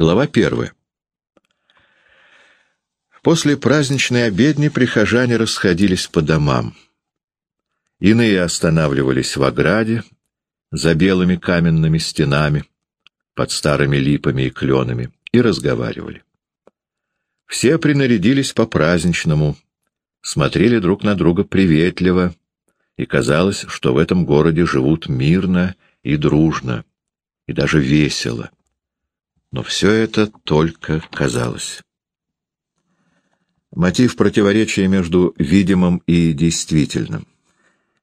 Глава первая. После праздничной обедни прихожане расходились по домам. Иные останавливались в ограде, за белыми каменными стенами, под старыми липами и кленами, и разговаривали. Все принарядились по-праздничному, смотрели друг на друга приветливо, и казалось, что в этом городе живут мирно и дружно, и даже весело. Но все это только казалось. Мотив противоречия между видимым и действительным.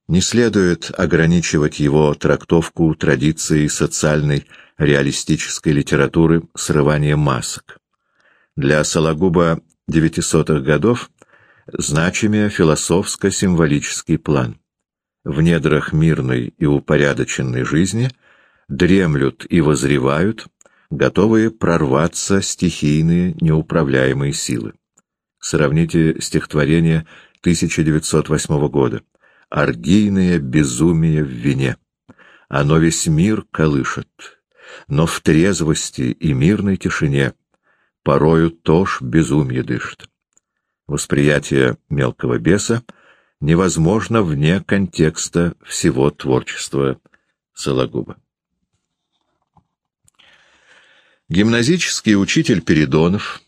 Не следует ограничивать его трактовку традиции социальной реалистической литературы срывания масок. Для Сологуба 900-х годов значимее философско-символический план. В недрах мирной и упорядоченной жизни дремлют и возревают, готовые прорваться стихийные неуправляемые силы. Сравните стихотворение 1908 года «Оргийное безумие в вине». Оно весь мир колышет, но в трезвости и мирной тишине порою тоже безумие дышит. Восприятие мелкого беса невозможно вне контекста всего творчества Сологуба. Гимназический учитель Передонов,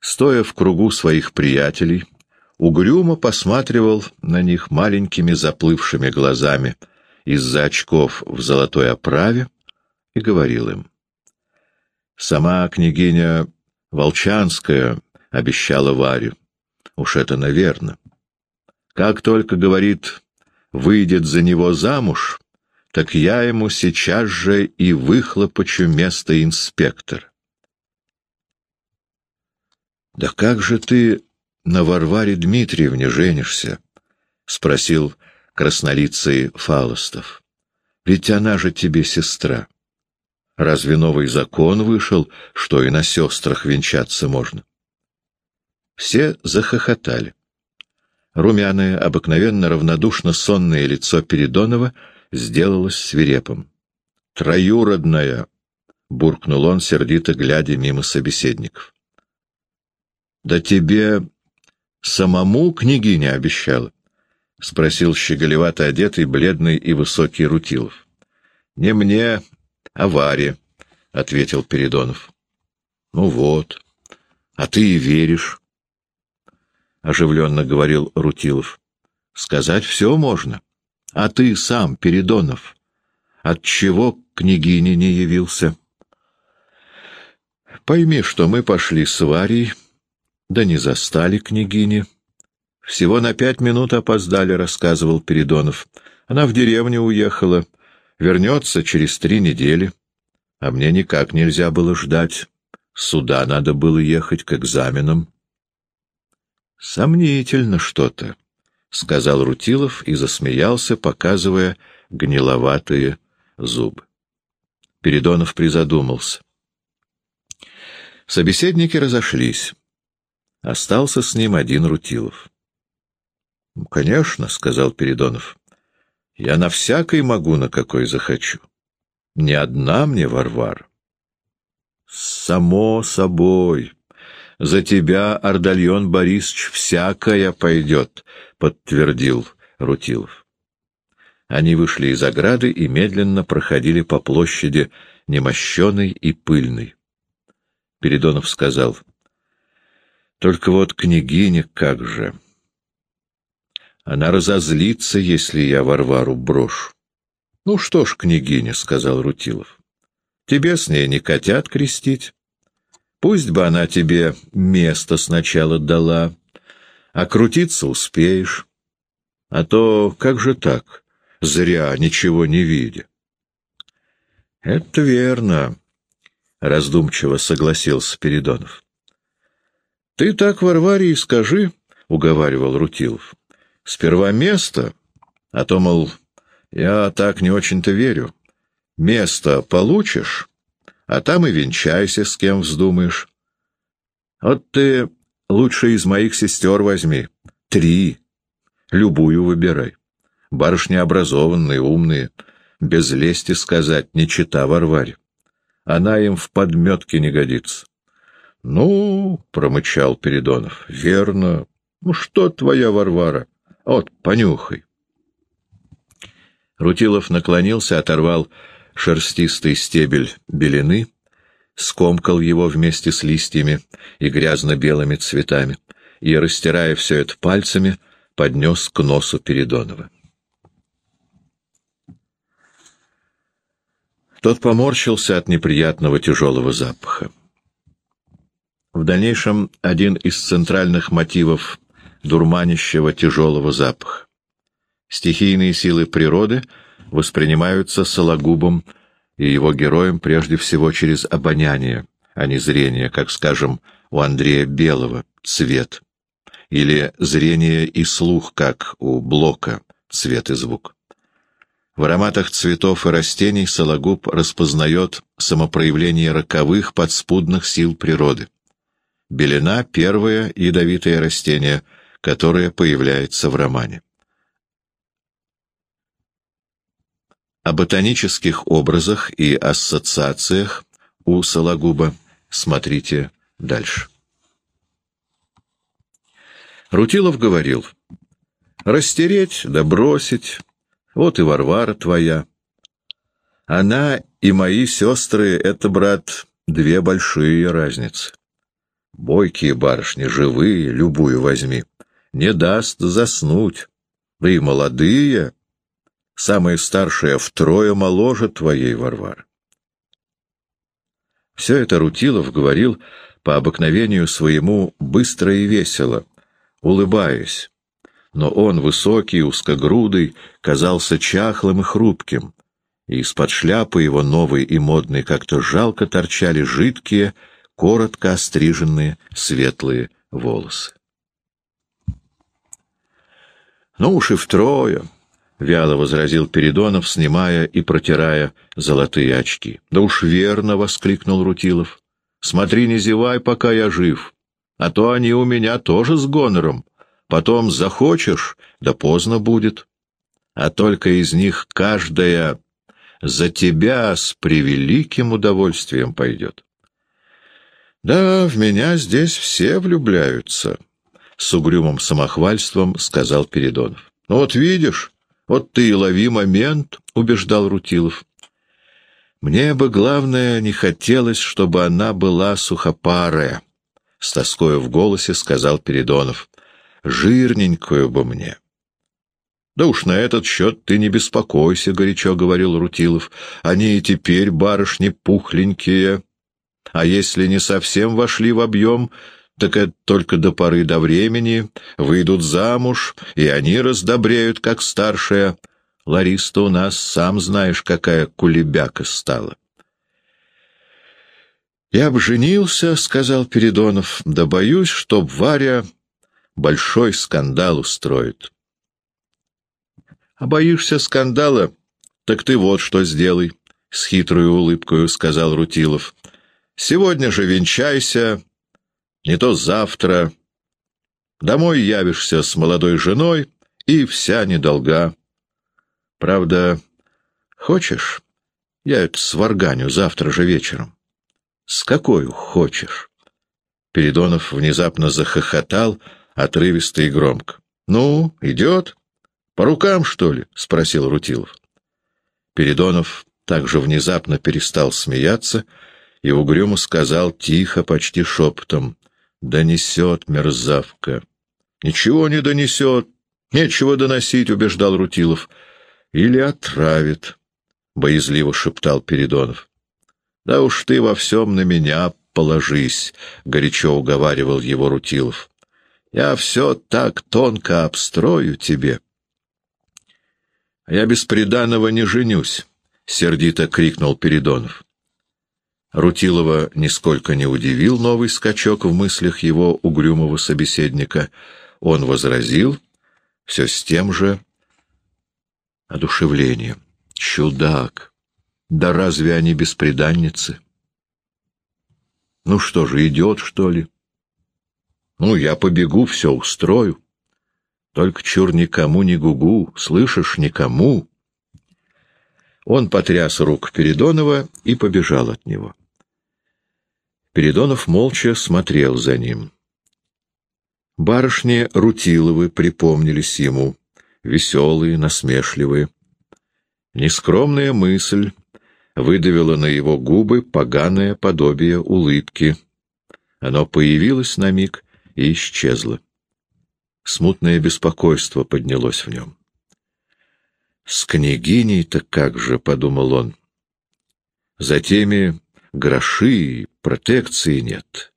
стоя в кругу своих приятелей, угрюмо посматривал на них маленькими заплывшими глазами из-за очков в золотой оправе и говорил им. Сама княгиня Волчанская обещала Варю. Уж это наверно. Как только, говорит, выйдет за него замуж, так я ему сейчас же и выхлопочу место инспектора. «Да как же ты на Варваре Дмитриевне женишься?» — спросил краснолицый Фалостов. «Ведь она же тебе сестра. Разве новый закон вышел, что и на сестрах венчаться можно?» Все захохотали. Румяное, обыкновенно равнодушно сонное лицо Передонова — сделалось свирепым. «Троюродная!» — буркнул он, сердито глядя мимо собеседников. «Да тебе самому княгиня обещала?» — спросил щеголевато одетый, бледный и высокий Рутилов. «Не мне, а Варе», — ответил Передонов. «Ну вот, а ты и веришь», — оживленно говорил Рутилов. «Сказать все можно». А ты сам, Передонов, отчего к княгине не явился? Пойми, что мы пошли с Варей, да не застали княгини. Всего на пять минут опоздали, — рассказывал Передонов. Она в деревню уехала, вернется через три недели. А мне никак нельзя было ждать. Сюда надо было ехать к экзаменам. Сомнительно что-то. — сказал Рутилов и засмеялся, показывая гниловатые зубы. Передонов призадумался. Собеседники разошлись. Остался с ним один Рутилов. — Ну, конечно, — сказал Передонов. — Я на всякой могу, на какой захочу. Не одна мне, Варвара. — Само собой. За тебя, Ардальон Борисович, всякая пойдет, подтвердил Рутилов. Они вышли из ограды и медленно проходили по площади немощеной и пыльной. Передонов сказал, «Только вот княгиня как же! Она разозлится, если я Варвару брошу». «Ну что ж, княгиня», — сказал Рутилов, — «тебе с ней не котят крестить. Пусть бы она тебе место сначала дала, а крутиться успеешь. А то как же так, зря, ничего не видя? — Это верно, — раздумчиво согласился Передонов. — Ты так Варваре скажи, — уговаривал Рутилов. — Сперва место, а то, мол, я так не очень-то верю. Место получишь, а там и венчайся, с кем вздумаешь. Вот ты Лучше из моих сестер возьми. Три. Любую выбирай. Барышни образованные, умные, без лести сказать, не чита Варваре. Она им в подметке не годится. — Ну, — промычал Передонов, — верно. Ну, что твоя Варвара? Вот, понюхай. Рутилов наклонился, оторвал шерстистый стебель белины, скомкал его вместе с листьями и грязно-белыми цветами и, растирая все это пальцами, поднес к носу Передонова. Тот поморщился от неприятного тяжелого запаха. В дальнейшем один из центральных мотивов дурманящего тяжелого запаха. Стихийные силы природы воспринимаются Сологубом и его героем прежде всего через обоняние, а не зрение, как, скажем, у Андрея Белого, цвет, или зрение и слух, как у Блока, цвет и звук. В ароматах цветов и растений Сологуб распознает самопроявление роковых подспудных сил природы. Белина — первое ядовитое растение, которое появляется в романе. О ботанических образах и ассоциациях у Сологуба смотрите дальше. Рутилов говорил, «Растереть да бросить, вот и Варвара твоя. Она и мои сестры — это, брат, две большие разницы. Бойкие барышни, живые, любую возьми, не даст заснуть. Да и молодые, самая старшая втрое моложе твоей Варвары. Все это Рутилов говорил по обыкновению своему быстро и весело, улыбаясь. Но он, высокий, узкогрудый, казался чахлым и хрупким, и из-под шляпы его новой и модной как-то жалко торчали жидкие, коротко остриженные светлые волосы. «Ну уж и втрое!» — вяло возразил Передонов, снимая и протирая золотые очки. — Да уж верно! — воскликнул Рутилов. — Смотри, не зевай, пока я жив, а то они у меня тоже с гонором. Потом захочешь, да поздно будет. А только из них каждая за тебя с превеликим удовольствием пойдет. — Да, в меня здесь все влюбляются, — с угрюмым самохвальством сказал Передонов. — Ну вот видишь... «Вот ты и лови момент», — убеждал Рутилов. «Мне бы, главное, не хотелось, чтобы она была сухопарая», — с тоскою в голосе сказал Передонов. «Жирненькую бы мне». «Да уж на этот счет ты не беспокойся», — горячо говорил Рутилов. «Они и теперь, барышни, пухленькие. А если не совсем вошли в объем, так это только до поры до времени, выйдут замуж, и они раздобреют, как старшая. Лариса у нас, сам знаешь, какая кулебяка стала. «Я б женился», — сказал Передонов, — «да боюсь, чтоб Варя большой скандал устроит». «А боишься скандала? Так ты вот что сделай», — с хитрой улыбкой сказал Рутилов. «Сегодня же венчайся, не то завтра. Домой явишься с молодой женой, и вся недолга. Правда, хочешь, я это сварганю завтра же вечером? С какой хочешь? Передонов внезапно захохотал, отрывисто и громко. «Ну, идет? По рукам, что ли?» — спросил Рутилов. Передонов также внезапно перестал смеяться и угрюмо сказал тихо, почти шепотом. Донесет мерзавка. Ничего не донесет. Нечего доносить, убеждал Рутилов. Или отравит, боязливо шептал Передонов. Да уж ты во всем на меня положись, горячо уговаривал его Рутилов. Я все так тонко обстрою тебе. Я без приданого не женюсь, сердито крикнул Передонов. Рутилова нисколько не удивил новый скачок в мыслях его угрюмого собеседника. Он возразил все с тем же одушевлением. «Чудак! Да разве они беспреданницы?» «Ну что же, идет, что ли?» «Ну, я побегу, все устрою. Только чур никому не гугу, слышишь, никому!» Он потряс рук Передонова и побежал от него. Передонов молча смотрел за ним. Барышни Рутиловы припомнились ему, веселые, насмешливые. Нескромная мысль выдавила на его губы поганое подобие улыбки. Оно появилось на миг и исчезло. Смутное беспокойство поднялось в нем. «С княгиней-то как же», — подумал он. «За теми гроши протекции нет,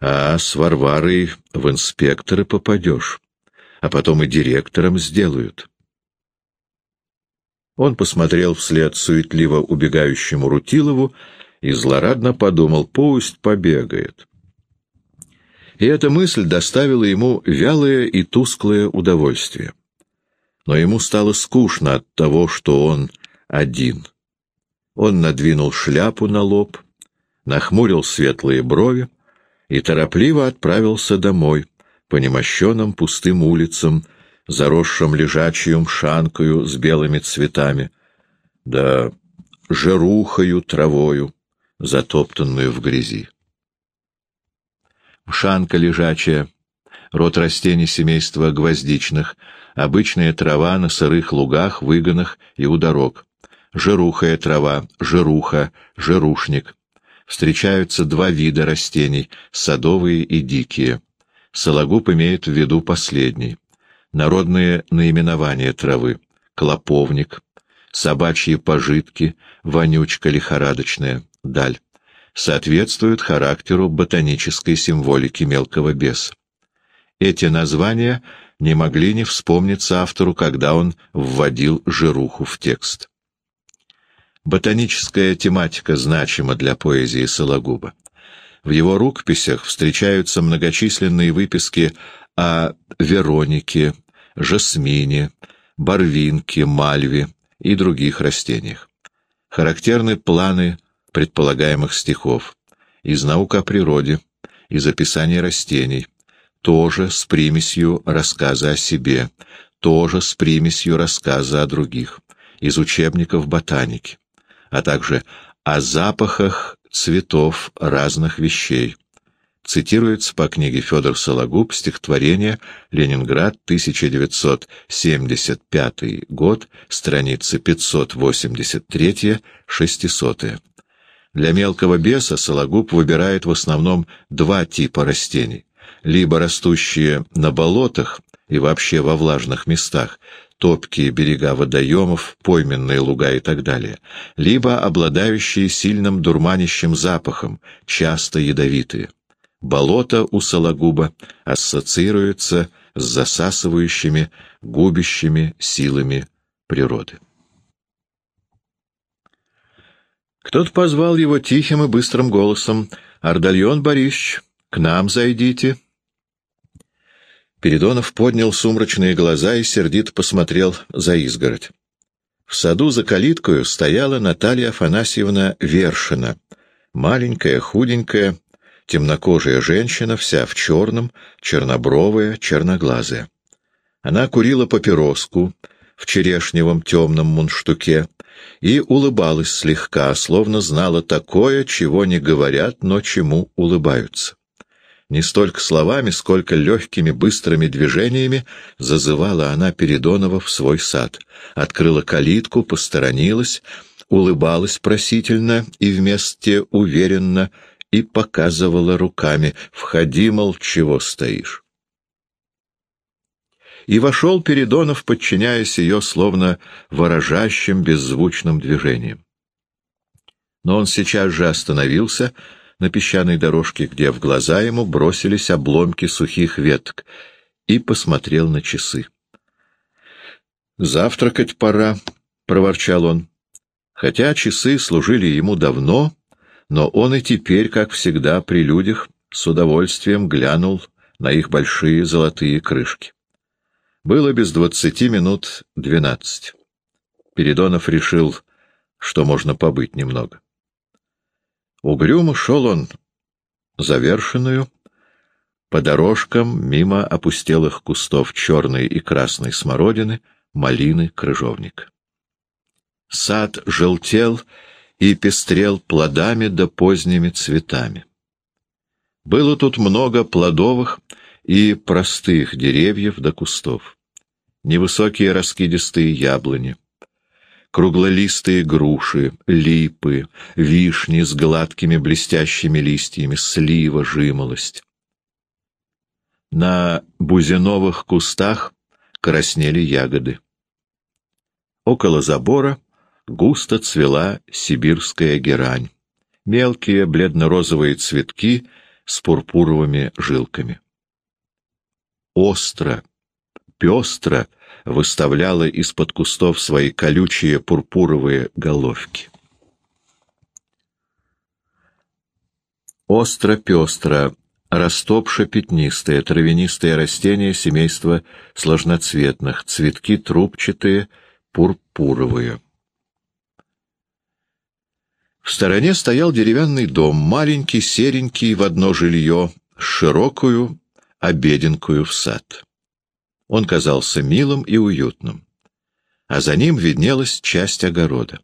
а с Варварой в инспекторы попадешь, а потом и директором сделают». Он посмотрел вслед суетливо убегающему Рутилову и злорадно подумал, пусть побегает. И эта мысль доставила ему вялое и тусклое удовольствие. Но ему стало скучно от того, что он один. Он надвинул шляпу на лоб, нахмурил светлые брови и торопливо отправился домой, по немощенным пустым улицам, заросшим лежачью шанкою с белыми цветами, да жерухою травою, затоптанную в грязи. Шанка лежачая, род растений семейства гвоздичных, обычная трава на сырых лугах, выгонах и у дорог, жирухая трава, жируха, жирушник. Встречаются два вида растений — садовые и дикие. Сологуб имеет в виду последний народные наименования травы, клоповник, собачьи пожитки, вонючка лихорадочная, даль, соответствуют характеру ботанической символики мелкого беса. Эти названия не могли не вспомниться автору, когда он вводил жируху в текст. Ботаническая тематика значима для поэзии Сологуба. В его рукописях встречаются многочисленные выписки о Веронике, жасмине, барвинке, мальве и других растениях. Характерны планы предполагаемых стихов из наук о природе, из описания растений, тоже с примесью рассказа о себе, тоже с примесью рассказа о других, из учебников ботаники, а также о запахах цветов разных вещей, цитируется по книге Федор Сологуб стихотворение «Ленинград, 1975 год», страницы 583-600. Для мелкого беса Сологуб выбирает в основном два типа растений, либо растущие на болотах и вообще во влажных местах, топкие берега водоемов, пойменные луга и так далее, либо обладающие сильным дурманящим запахом, часто ядовитые. Болото у Сологуба ассоциируется с засасывающими, губящими силами природы. Кто-то позвал его тихим и быстрым голосом. «Ардальон Борисович, к нам зайдите». Передонов поднял сумрачные глаза и сердито посмотрел за изгородь. В саду за калиткою стояла Наталья Афанасьевна Вершина, маленькая, худенькая, темнокожая женщина, вся в черном, чернобровая, черноглазая. Она курила папироску в черешневом темном мундштуке и улыбалась слегка, словно знала такое, чего не говорят, но чему улыбаются. Не столько словами, сколько легкими быстрыми движениями зазывала она Передонова в свой сад. Открыла калитку, посторонилась, улыбалась просительно и вместе уверенно — и показывала руками «Входи, мол, чего стоишь?» И вошел Передонов, подчиняясь ее словно выражающим беззвучным движением. Но он сейчас же остановился на песчаной дорожке, где в глаза ему бросились обломки сухих веток, и посмотрел на часы. «Завтракать пора», — проворчал он. Хотя часы служили ему давно, но он и теперь, как всегда при людях, с удовольствием глянул на их большие золотые крышки. Было без двадцати минут двенадцать. Передонов решил, что можно побыть немного. Угрюмо шел он завершенную, по дорожкам мимо опустелых кустов черной и красной смородины, малины, крыжовник. Сад желтел и пестрел плодами да поздними цветами. Было тут много плодовых и простых деревьев до кустов. Невысокие раскидистые яблони, круглолистые груши, липы, вишни с гладкими блестящими листьями, слива, жимолость. На бузиновых кустах краснели ягоды. Около забора густо цвела сибирская герань, мелкие бледно-розовые цветки с пурпуровыми жилками. Остро, пестро выставляла из-под кустов свои колючие пурпуровые головки. Остро-пестро, растопше-пятнистое, травянистое растение семейства сложноцветных, цветки трубчатые, пурпуровые. В стороне стоял деревянный дом, маленький, серенький, в одно жилье, широкую обеденкую в сад. Он казался милым и уютным, а за ним виднелась часть огорода.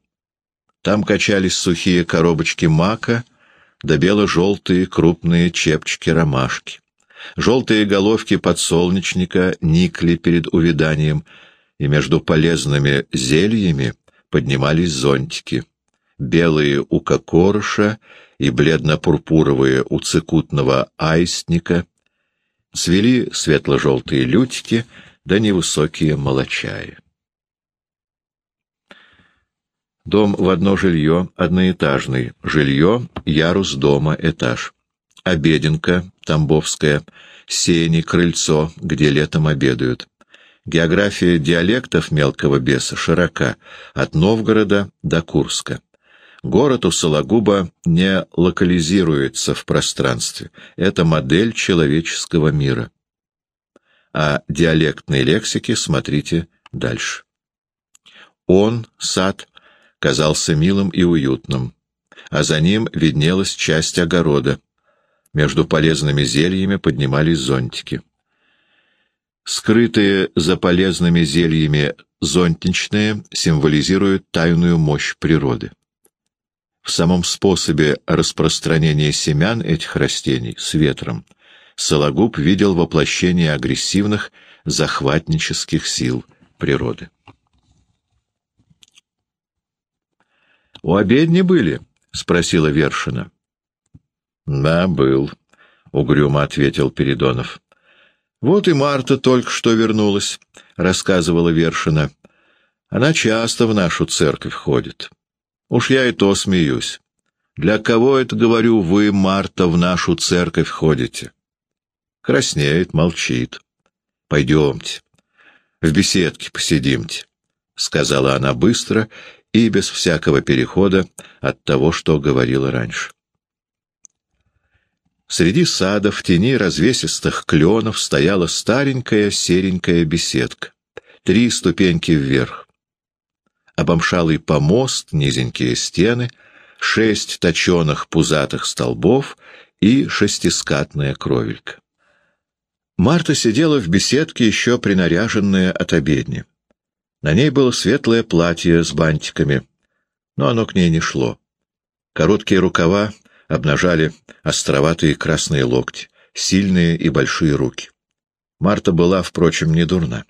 Там качались сухие коробочки мака да бело-желтые крупные чепчики ромашки. Желтые головки подсолнечника никли перед увиданием, и между полезными зельями поднимались зонтики. Белые у кокорыша и бледно-пурпуровые у цикутного аистника, цвели светло-желтые лютики да невысокие молочаи. Дом в одно жилье, одноэтажный. Жилье, ярус дома, этаж. Обеденка, Тамбовская, сени, крыльцо, где летом обедают. География диалектов мелкого беса широка, от Новгорода до Курска. Город у Сологуба не локализируется в пространстве. Это модель человеческого мира. О диалектной лексике смотрите дальше. Он, сад, казался милым и уютным, а за ним виднелась часть огорода. Между полезными зельями поднимались зонтики. Скрытые за полезными зельями зонтичные символизируют тайную мощь природы. В самом способе распространения семян этих растений с ветром Сологуб видел воплощение агрессивных захватнических сил природы. «У обедни были?» — спросила Вершина. «Да, был», — угрюмо ответил Передонов. «Вот и Марта только что вернулась», — рассказывала Вершина. «Она часто в нашу церковь ходит. Уж я и то смеюсь. Для кого это, говорю, вы, Марта, в нашу церковь ходите?» Краснеет, молчит. «Пойдемте, в беседке посидимте», — сказала она быстро и без всякого перехода от того, что говорила раньше. Среди сада в тени развесистых кленов стояла старенькая серенькая беседка. Три ступеньки вверх. Обомшалый помост, низенькие стены, шесть точеных пузатых столбов и шестискатная кровелька. Марта сидела в беседке, еще принаряженная от обедни. На ней было светлое платье с бантиками, но оно к ней не шло. Короткие рукава обнажали островатые красные локти, сильные и большие руки. Марта была, впрочем, не дурна.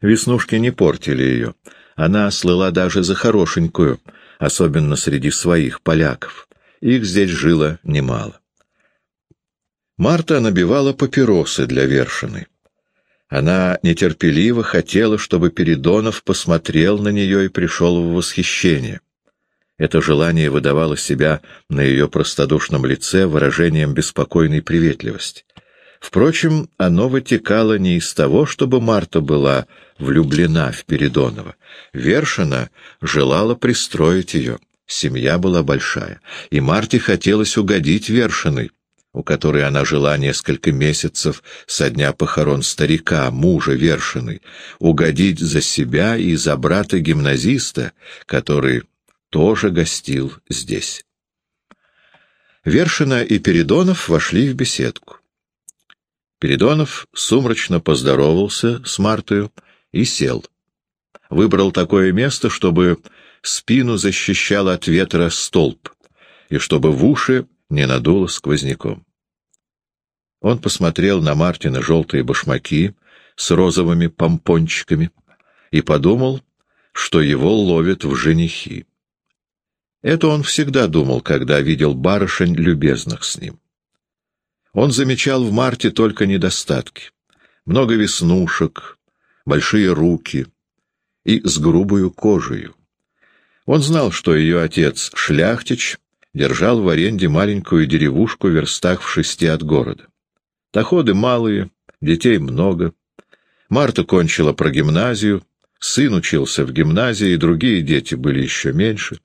Веснушки не портили ее. Она слыла даже за хорошенькую, особенно среди своих поляков. Их здесь жило немало. Марта набивала папиросы для вершины. Она нетерпеливо хотела, чтобы Передонов посмотрел на нее и пришел в восхищение. Это желание выдавало себя на ее простодушном лице выражением беспокойной приветливости. Впрочем, оно вытекало не из того, чтобы Марта была влюблена в Передонова. Вершина желала пристроить ее. Семья была большая, и Марте хотелось угодить Вершиной, у которой она жила несколько месяцев со дня похорон старика, мужа Вершины, угодить за себя и за брата-гимназиста, который тоже гостил здесь. Вершина и Передонов вошли в беседку. Передонов сумрачно поздоровался с Мартою и сел. Выбрал такое место, чтобы спину защищал от ветра столб, и чтобы в уши не надуло сквозняком. Он посмотрел на Мартина желтые башмаки с розовыми помпончиками и подумал, что его ловят в женихи. Это он всегда думал, когда видел барышень, любезных с ним. Он замечал в Марте только недостатки. Много веснушек, большие руки и с грубую кожей. Он знал, что ее отец, шляхтич, держал в аренде маленькую деревушку в верстах в шести от города. Доходы малые, детей много. Марта кончила прогимназию, сын учился в гимназии, другие дети были еще меньше.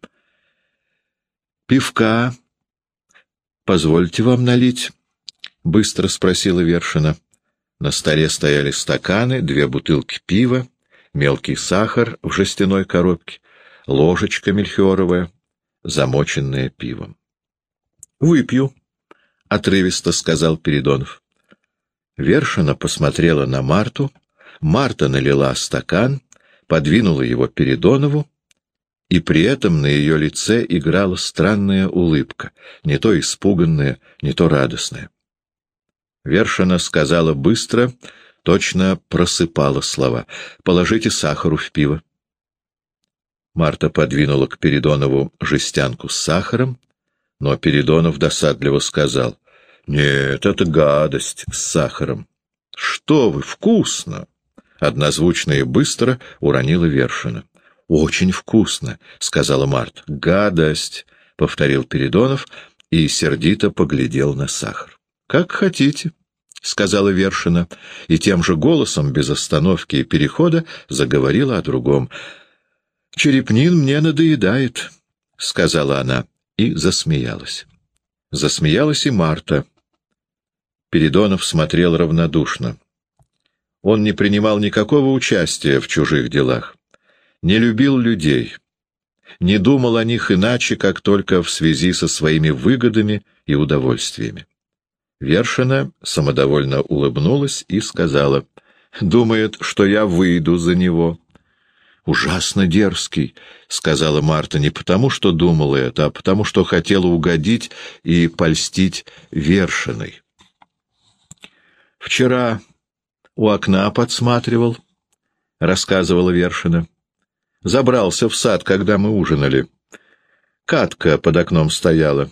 «Пивка позвольте вам налить?» — быстро спросила Вершина. На столе стояли стаканы, две бутылки пива, мелкий сахар в жестяной коробке, ложечка мельхиоровая, замоченная пивом. «Выпью», — отрывисто сказал Передонов. Вершина посмотрела на Марту, Марта налила стакан, подвинула его Передонову, и при этом на ее лице играла странная улыбка, не то испуганная, не то радостная. Вершина сказала быстро, точно просыпала слова. «Положите сахару в пиво». Марта подвинула к Передонову жестянку с сахаром, но Передонов досадливо сказал, «Нет, это гадость с сахаром». «Что вы, вкусно!» Однозвучно и быстро уронила Вершина. «Очень вкусно», — сказала Марта. «Гадость», — повторил Передонов и сердито поглядел на сахар. «Как хотите», — сказала Вершина, и тем же голосом, без остановки и перехода, заговорила о другом. «Черепнин мне надоедает», — сказала она и засмеялась. Засмеялась и Марта. Передонов смотрел равнодушно. Он не принимал никакого участия в чужих делах, не любил людей, не думал о них иначе, как только в связи со своими выгодами и удовольствиями. Вершина самодовольно улыбнулась и сказала, «Думает, что я выйду за него». «Ужасно дерзкий», — сказала Марта, не потому, что думала это, а потому, что хотела угодить и польстить Вершиной. «Вчера у окна подсматривал», — рассказывала Вершина. «Забрался в сад, когда мы ужинали. Катка под окном стояла.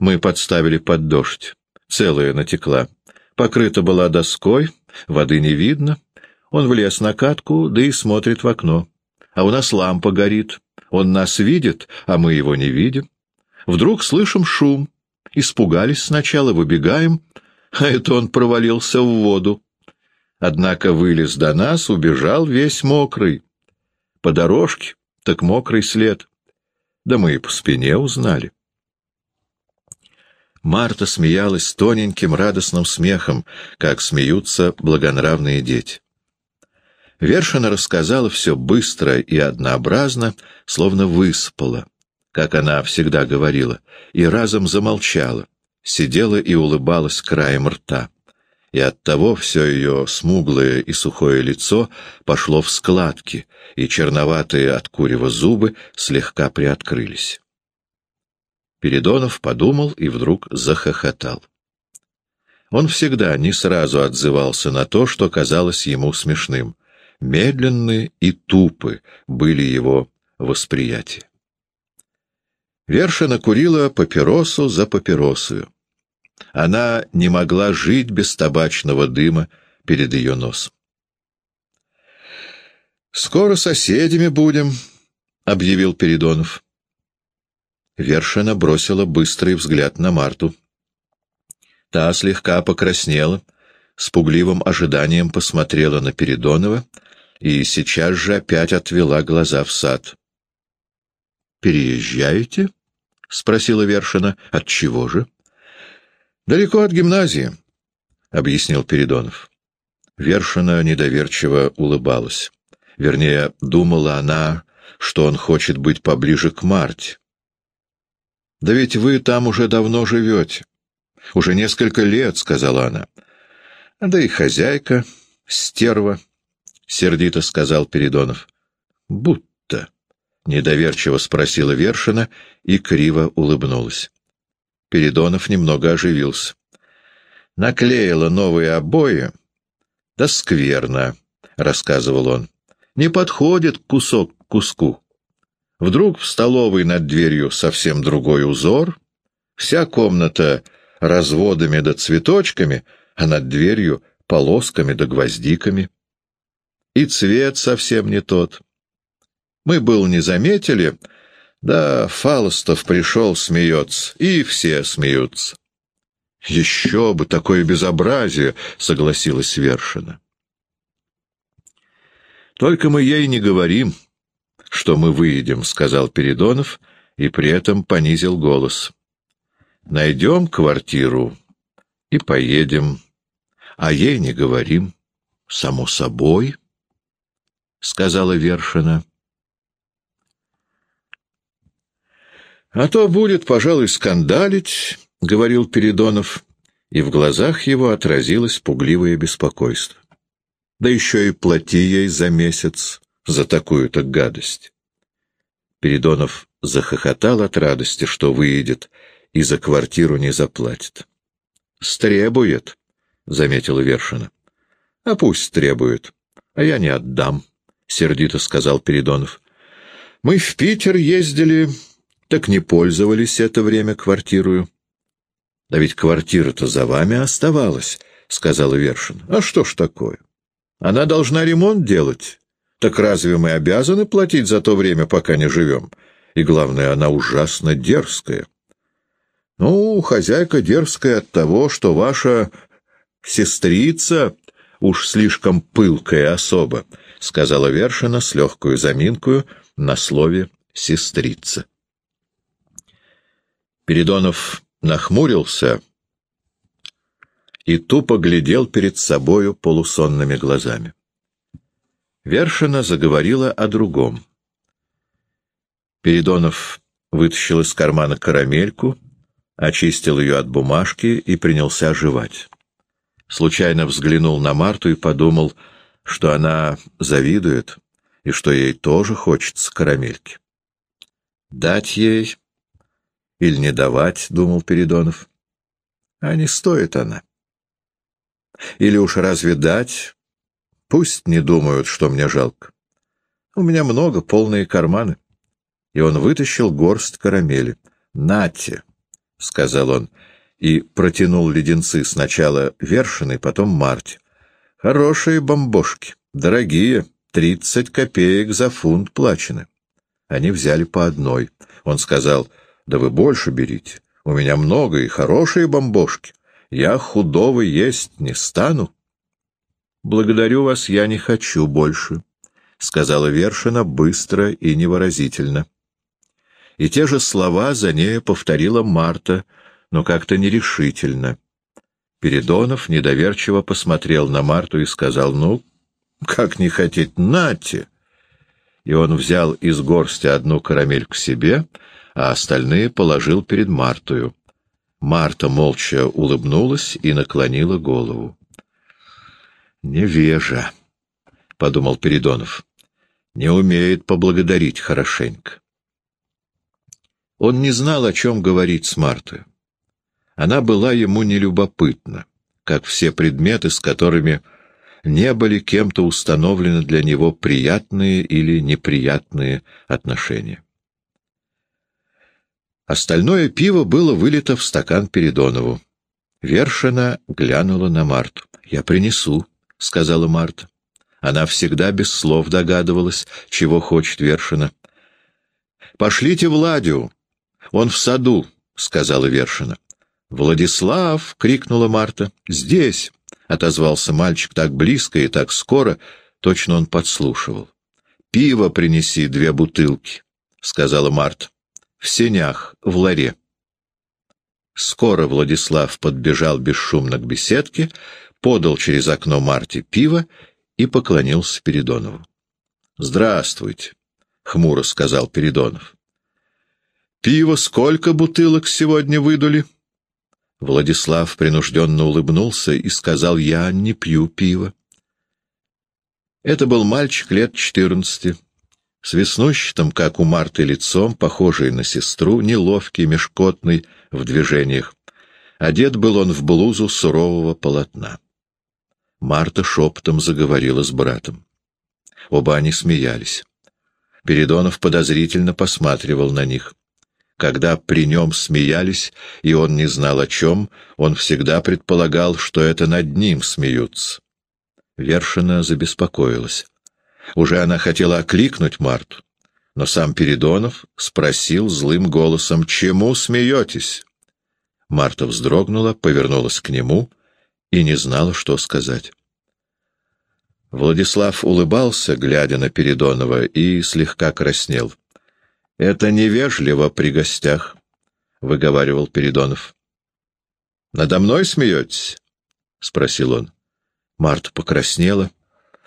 Мы подставили под дождь целая натекла. Покрыта была доской, воды не видно. Он влез на катку, да и смотрит в окно. А у нас лампа горит. Он нас видит, а мы его не видим. Вдруг слышим шум. Испугались сначала, выбегаем, а это он провалился в воду. Однако вылез до нас, убежал весь мокрый. По дорожке, так мокрый след. Да мы и по спине узнали. Марта смеялась тоненьким радостным смехом, как смеются благонравные дети. Вершина рассказала все быстро и однообразно, словно выспала, как она всегда говорила, и разом замолчала, сидела и улыбалась краем рта. И оттого все ее смуглое и сухое лицо пошло в складки, и черноватые от курева зубы слегка приоткрылись. Передонов подумал и вдруг захохотал. Он всегда не сразу отзывался на то, что казалось ему смешным. Медленны и тупы были его восприятия. Вершина курила папиросу за папиросою. Она не могла жить без табачного дыма перед ее носом. «Скоро соседями будем», — объявил Передонов. Вершина бросила быстрый взгляд на Марту. Та слегка покраснела, с пугливым ожиданием посмотрела на Передонова и сейчас же опять отвела глаза в сад. «Переезжаете?» — спросила Вершина. «От чего же?» «Далеко от гимназии», — объяснил Передонов. Вершина недоверчиво улыбалась. Вернее, думала она, что он хочет быть поближе к Марте. «Да ведь вы там уже давно живете. Уже несколько лет», — сказала она. «Да и хозяйка, стерва», — сердито сказал Передонов. «Будто», — недоверчиво спросила Вершина и криво улыбнулась. Передонов немного оживился. наклеила новые обои, да скверно, — рассказывал он. Не подходит кусок к куску. Вдруг в столовой над дверью совсем другой узор, вся комната разводами да цветочками, а над дверью полосками да гвоздиками. И цвет совсем не тот. Мы был не заметили, да Фалостов пришел, смеется, и все смеются. «Еще бы такое безобразие!» — согласилась Вершина. «Только мы ей не говорим, что мы выедем», — сказал Передонов и при этом понизил голос. «Найдем квартиру и поедем, а ей не говорим, само собой», — сказала Вершина. «А то будет, пожалуй, скандалить», — говорил Передонов, и в глазах его отразилось пугливое беспокойство. «Да еще и плати ей за месяц за такую-то гадость». Передонов захохотал от радости, что выйдет, и за квартиру не заплатит. «Стребует», — заметила Вершина. «А пусть требует, а я не отдам», — сердито сказал Передонов. «Мы в Питер ездили...» Так не пользовались это время квартирою. — Да ведь квартира-то за вами оставалась, — сказала Вершин. — А что ж такое? Она должна ремонт делать. Так разве мы обязаны платить за то время, пока не живем? И главное, она ужасно дерзкая. Ну, хозяйка дерзкая от того, что ваша сестрица уж слишком пылкая особа, — сказала Вершина с легкую заминкою на слове «сестрица». Передонов нахмурился и тупо глядел перед собою полусонными глазами. Вершина заговорила о другом. Передонов вытащил из кармана карамельку, очистил ее от бумажки и принялся жевать. Случайно взглянул на Марту и подумал, что она завидует и что ей тоже хочется карамельки. Дать ей или не давать, — думал Передонов. А не стоит она. Или уж разве дать? Пусть не думают, что мне жалко. У меня много, полные карманы. И он вытащил горсть карамели. «Нате!» — сказал он, и протянул леденцы сначала Вершиной, потом Марте. «Хорошие бомбошки, дорогие, тридцать копеек за фунт плачены». Они взяли по одной. Он сказал — да вы больше берите. У меня много и хорошие бомбошки. Я худого есть не стану. Благодарю вас, я не хочу больше, — сказала Вершина быстро и невыразительно. И те же слова за ней повторила Марта, но как-то нерешительно. Передонов недоверчиво посмотрел на Марту и сказал, «Ну, как не хотеть, нате!» И он взял из горсти одну карамель к себе, а остальные положил перед Мартою. Марта молча улыбнулась и наклонила голову. «Невежа», — подумал Передонов, — «не умеет поблагодарить хорошенько». Он не знал, о чем говорить с Мартой. Она была ему нелюбопытна, как все предметы, с которыми не были кем-то установлены для него приятные или неприятные отношения. Остальное пиво было вылито в стакан Передонову. Вершина глянула на Марту. «Я принесу», — сказала Марта. Она всегда без слов догадывалась, чего хочет Вершина. «Пошлите Владю, он в саду», — сказала Вершина. «Владислав!» — крикнула Марта. «Здесь!» — отозвался мальчик так близко и так скоро, точно он подслушивал. «Пиво принеси две бутылки», — сказала Марта в сенях, в ларе. Скоро Владислав подбежал бесшумно к беседке, подал через окно Марте пиво и поклонился Передонову. — Здравствуйте, — хмуро сказал Передонов. — Пиво сколько бутылок сегодня выдули? Владислав принужденно улыбнулся и сказал, — Я не пью пиво. Это был мальчик лет четырнадцати, с веснущатым, как у Марты, лицом, похожий на сестру, неловкий, мешкотный в движениях. Одет был он в блузу сурового полотна. Марта шепотом заговорила с братом. Оба они смеялись. Передонов подозрительно посматривал на них. Когда при нем смеялись, и он не знал о чем, он всегда предполагал, что это над ним смеются. Вершина забеспокоилась. Уже она хотела окликнуть Марту, но сам Передонов спросил злым голосом, «Чему смеетесь?» Марта вздрогнула, повернулась к нему и не знала, что сказать. Владислав улыбался, глядя на Передонова, и слегка краснел. — Это невежливо при гостях, — выговаривал Передонов. — Надо мной смеетесь? — спросил он. Марта покраснела.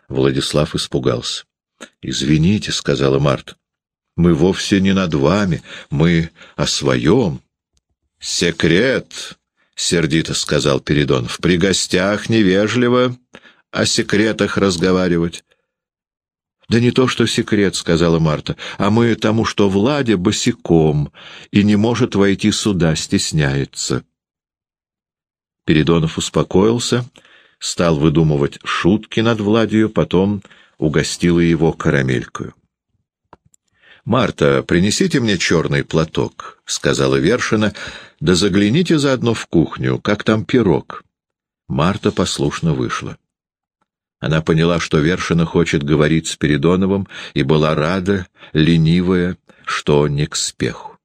Владислав испугался. — Извините, — сказала Марта. — Мы вовсе не над вами, мы о своем. — Секрет, — сердито сказал Передонов. — При гостях невежливо о секретах разговаривать. — Да не то, что секрет, — сказала Марта, — а мы тому, что Владя босиком и не может войти сюда, стесняется. Передонов успокоился, стал выдумывать шутки над Владью, потом угостила его карамелькою. «Марта, принесите мне черный платок», — сказала Вершина, — «да загляните заодно в кухню, как там пирог». Марта послушно вышла. Она поняла, что Вершина хочет говорить с Передоновым, и была рада, ленивая, что не к спеху.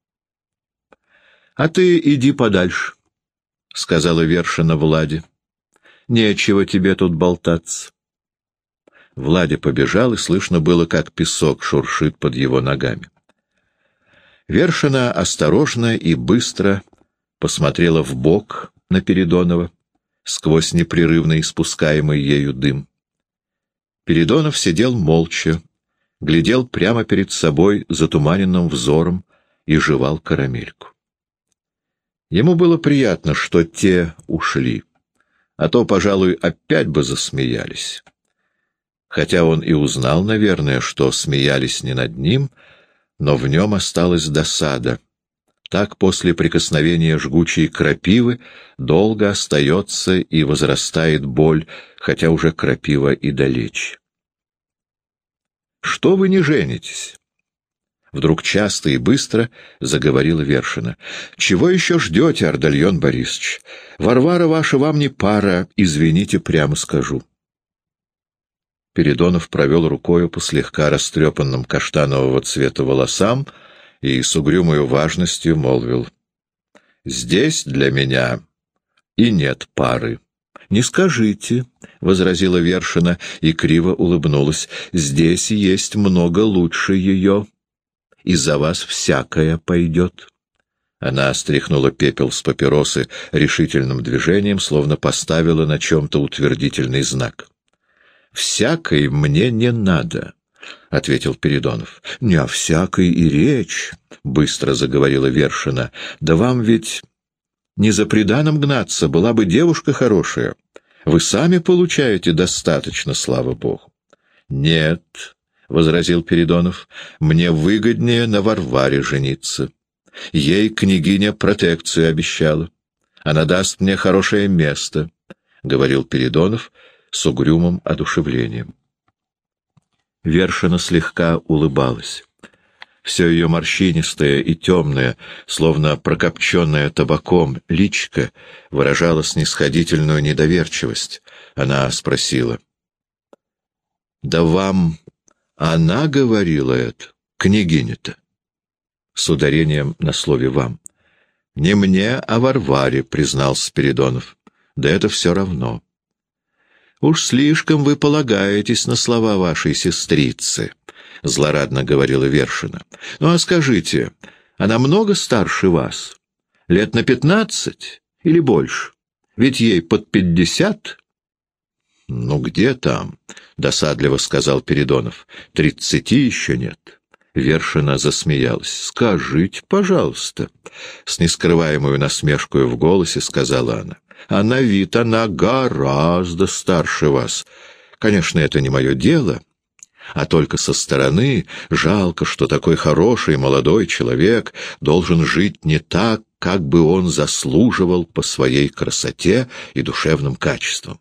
— А ты иди подальше, — сказала Вершина Владе. — Нечего тебе тут болтаться. Владя побежал, и слышно было, как песок шуршит под его ногами. Вершина осторожно и быстро посмотрела в бок на Передонова сквозь непрерывно испускаемый ею дым. Передонов сидел молча, глядел прямо перед собой затуманенным взором и жевал карамельку. Ему было приятно, что те ушли, а то, пожалуй, опять бы засмеялись. Хотя он и узнал, наверное, что смеялись не над ним, но в нем осталась досада. Так после прикосновения жгучей крапивы долго остается и возрастает боль, хотя уже крапива и далече. «Что вы не женитесь?» Вдруг часто и быстро заговорила Вершина. «Чего еще ждете, Ардальон Борисович? Варвара ваша вам не пара, извините, прямо скажу». Передонов провел рукою по слегка растрепанным каштанового цвета волосам и с угрюмою важностью молвил. «Здесь для меня и нет пары». «Не скажите», — возразила Вершина и криво улыбнулась, — «здесь есть много лучше ее. Из-за вас всякое пойдет». Она стряхнула пепел с папиросы решительным движением, словно поставила на чем-то утвердительный знак. «Всякой мне не надо», — ответил Передонов. «Не о всякой и речь», — быстро заговорила Вершина. «Да вам ведь не за преданным гнаться, была бы девушка хорошая. Вы сами получаете достаточно, слава богу. — Нет, — возразил Передонов, — мне выгоднее на Варваре жениться. Ей княгиня протекцию обещала. Она даст мне хорошее место, — говорил Передонов с угрюмым одушевлением. Вершина слегка улыбалась. Все ее морщинистое и темное, словно прокопченное табаком, личко выражало снисходительную недоверчивость. Она спросила. «Да вам она говорила это, княгиня-то?» С ударением на слове «вам». «Не мне, а Варваре», — признал Спиридонов. «Да это все равно». «Уж слишком вы полагаетесь на слова вашей сестрицы», — злорадно говорила Вершина. — Ну а скажите, она много старше вас? Лет на пятнадцать или больше? Ведь ей под пятьдесят? — Ну где там? — досадливо сказал Передонов. — Тридцати еще нет. Вершина засмеялась. — Скажите, пожалуйста, — с нескрываемой насмешкой в голосе сказала она. — А на вид она гораздо старше вас. Конечно, это не мое дело, — а только со стороны жалко, что такой хороший молодой человек должен жить не так, как бы он заслуживал по своей красоте и душевным качествам.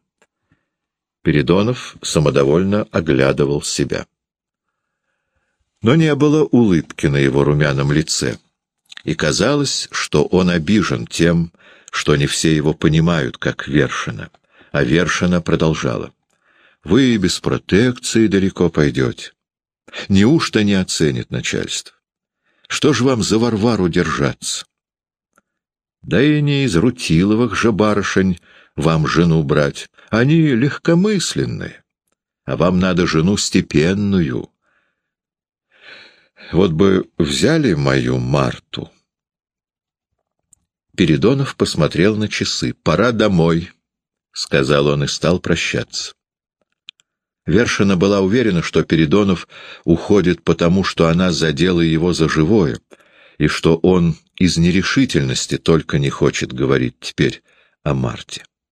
Передонов самодовольно оглядывал себя. Но не было улыбки на его румяном лице, и казалось, что он обижен тем, что не все его понимают, как Вершина. А Вершина продолжала. «Вы без протекции далеко пойдете. Неужто не оценит начальство? Что ж вам за Варвару держаться? Да и не из Рутиловых же барышень вам жену брать. Они легкомысленные, а вам надо жену степенную. Вот бы взяли мою Марту. Передонов посмотрел на часы. «Пора домой», — сказал он и стал прощаться. Вершина была уверена, что Передонов уходит потому, что она задела его за живое, и что он из нерешительности только не хочет говорить теперь о Марте.